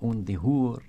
un dihur